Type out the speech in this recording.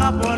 up on